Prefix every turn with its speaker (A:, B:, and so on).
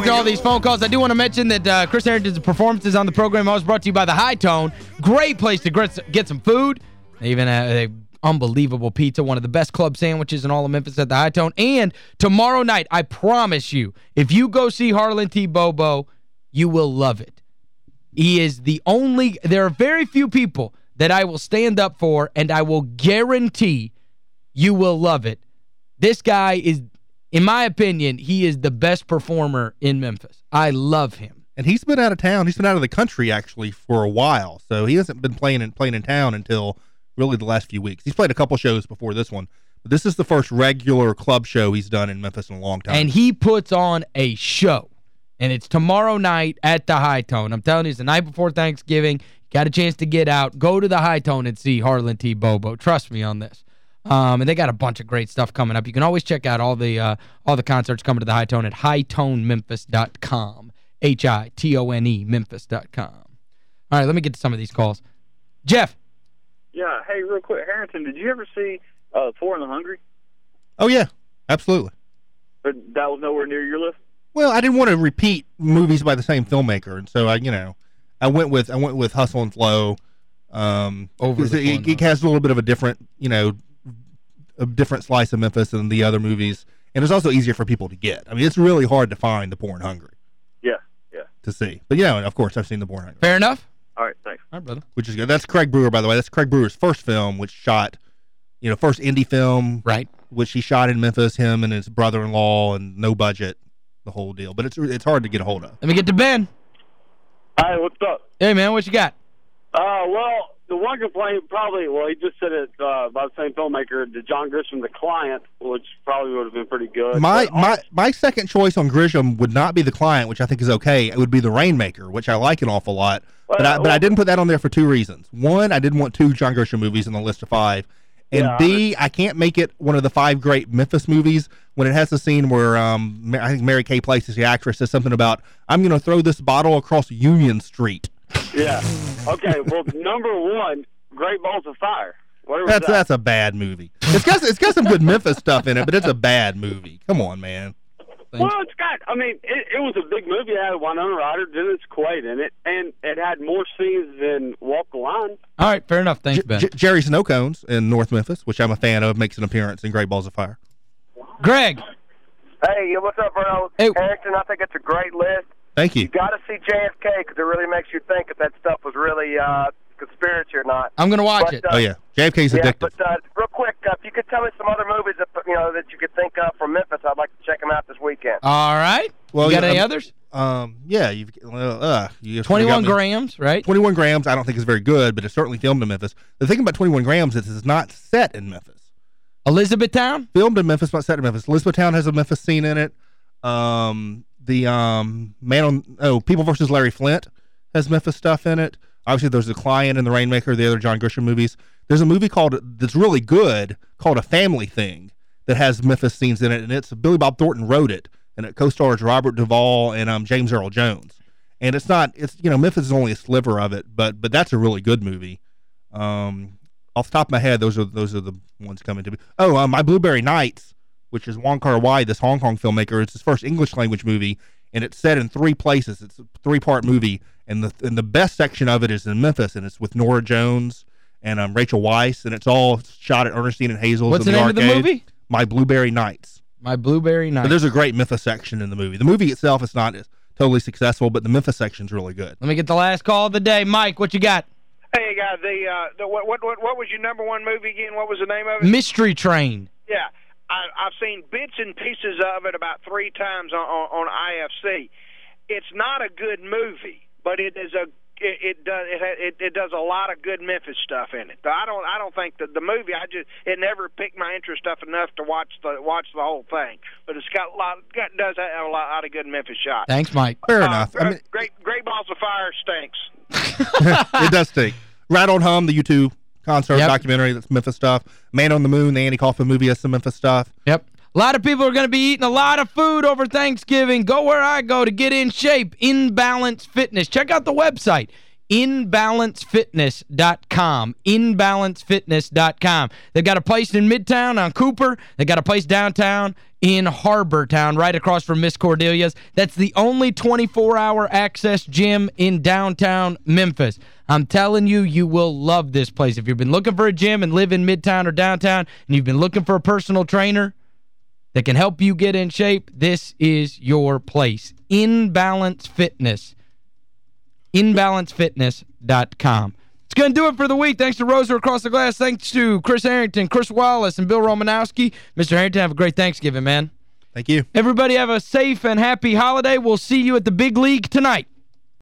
A: get to all these phone calls. I do want to mention that uh, Chris Harrington's performances on the program was brought to you by the High Tone. Great place to get some food. They even have unbelievable pizza, one of the best club sandwiches in all of Memphis at the High Tone. And tomorrow night, I promise you, if you go see Harlan T. Bobo, you will love it. He is the only, there are very few people that I will stand up for, and I will guarantee you will love it. This guy is, in my opinion, he is the best performer in Memphis. I love him.
B: And he's been out of town. He's been out of the country, actually, for a while. So he hasn't been playing in, playing in town until really the last few weeks. He's played a couple shows before this one. But this is the first regular club show he's done in Memphis in a long time.
A: And he puts on a show. And it's tomorrow night at the High Tone. I'm telling you, it's the night before Thanksgiving. Got a chance to get out. Go to the High Tone and see Harlan T. Bobo. Trust me on this. Um, and they got a bunch of great stuff coming up. You can always check out all the uh, all the concerts coming to the High Tone at hightonememphis.com. H-I-T-O-N-E, memphis.com. All right, let me get to some of these calls. Jeff.
C: Yeah, hey, real quick, Harrington, did you ever see uh, Poor and the Hungry?
B: Oh, yeah, absolutely.
C: But that was nowhere near your list?
B: Well, I didn't want to repeat movies by the same filmmaker, and so I, you know, I went with I went with Hustle and Flow. Um,
A: Over
B: it, it has a little bit of a different, you know, a different slice of Memphis than the other movies, and it's also easier for people to get. I mean, it's really hard to find The Poor and Hungry.
C: Yeah, yeah.
B: To see, but yeah, of course, I've seen The Poor and Hungry.
A: Fair enough.
C: All right, thanks.
A: All right, brother.
B: Which is good. That's Craig Brewer, by the way. That's Craig Brewer's first film, which shot, you know, first indie film.
A: Right.
B: Which he shot in Memphis, him and his brother-in-law, and no budget, the whole deal. But it's it's hard to get a hold of.
A: Let me get to Ben.
C: Hi, what's up?
A: Hey, man, what you got?
C: Uh, well, the one complaint probably, well, he just said it uh, by the same filmmaker, the John Grisham, The Client, which probably would have been pretty good.
B: My my my second choice on Grisham would not be The Client, which I think is okay. It would be The Rainmaker, which I like an awful lot. Well, but I, well, but I didn't put that on there for two reasons. One, I didn't want two John Grisham movies in the list of five. And yeah, B, I can't make it one of the five great Memphis movies when it has the scene where um, I think Mary Kay Place, is the actress, says something about, I'm going to throw this bottle across Union Street.
C: Yeah. Okay, well, number one, Great Balls of Fire.
B: That's
C: that?
B: that's a bad movie. It's got it's got some good Memphis stuff in it, but it's a bad movie. Come on, man.
C: Well, it's got. I mean, it, it was a big movie. It had Winona Ryder, Dennis Quaid in it, and it had more scenes than Walk the Line.
A: All right, fair enough. Thanks, Ben. J
B: Jerry Snowcones in North Memphis, which I'm a fan of, makes an appearance in Great Balls of Fire.
A: Greg.
D: Hey, what's up, bro? Hey. Harrington, I think it's a great list.
B: Thank you.
D: You got to see JFK because it really makes you think if that stuff was really uh, conspiracy or not.
A: I'm going to watch but,
B: it. Uh, oh, yeah. JFK's
D: yeah,
B: addictive.
D: But uh, real quick, uh, if you could tell me some other movies that you know that you could think of from Memphis, I'd like to check them out this weekend.
A: All right. Well, you got yeah, any um, others?
B: Um, yeah, you've uh, you
A: 21 grams, right?
B: 21 grams. I don't think is very good, but it's certainly filmed in Memphis. The thing about 21 grams is it's not set in Memphis.
A: Elizabethtown?
B: Filmed in Memphis, but set in Memphis. Elizabethtown has a Memphis scene in it. Um, the um man on oh People versus Larry Flynt has Memphis stuff in it. Obviously, there's the client and the Rainmaker, the other John Grisham movies. There's a movie called that's really good called A Family Thing that has Memphis scenes in it, and it's Billy Bob Thornton wrote it, and it co-stars Robert Duvall and um James Earl Jones. And it's not it's you know Memphis is only a sliver of it, but but that's a really good movie. Um, off the top of my head, those are those are the ones coming to me. Oh, um, my Blueberry Nights which is Wong Kar Wai, this Hong Kong filmmaker. It's his first English language movie, and it's set in three places. It's a three part movie, and the and the best section of it is in Memphis, and it's with Norah Jones and um, Rachel Weisz, and it's all shot at Ernestine and Hazel's.
A: What's
B: the,
A: the, name
B: arcade.
A: of the movie?
B: My Blueberry Nights.
A: My Blueberry Nights.
B: But there's a great Memphis section in the movie. The movie itself is not totally successful, but the Memphis section's really good.
A: Let me get the last call of the day. Mike, what you got?
E: Hey, guy, the, uh, the what, what, what was your number one movie again? What was the name of it?
A: Mystery Train.
E: Yeah. I, I've seen bits and pieces of it about three times on, on, on IFC. It's not a good movie, but it is a it, it does it, it it does a lot of good Memphis stuff in it. I don't I don't think that the movie I just it never picked my interest up enough to watch the watch the whole thing. But it's got a lot got, does have a lot, lot of good Memphis shots.
A: Thanks, Mike.
B: Fair uh, enough. I
E: mean, great great balls of fire stinks.
B: it does stink. Rattle and Hum, the U2 concert yep. documentary that's Memphis stuff. Man on the Moon, the Andy Kaufman movie has some Memphis stuff.
A: Yep. A lot of people are going to be eating a lot of food over Thanksgiving. Go where I go to get in shape. In Balance Fitness. Check out the website InBalanceFitness.com. InBalanceFitness.com. They've got a place in Midtown on Cooper. They've got a place downtown in Harbor Town, right across from Miss Cordelia's. That's the only 24-hour access gym in downtown Memphis. I'm telling you, you will love this place. If you've been looking for a gym and live in Midtown or downtown, and you've been looking for a personal trainer that can help you get in shape, this is your place. In Balance Fitness. InBalanceFitness.com. It's going to do it for the week. Thanks to Rosa Across the Glass. Thanks to Chris Harrington, Chris Wallace, and Bill Romanowski. Mr. Harrington, have a great Thanksgiving, man.
B: Thank you.
A: Everybody have a safe and happy holiday. We'll see you at the big league tonight.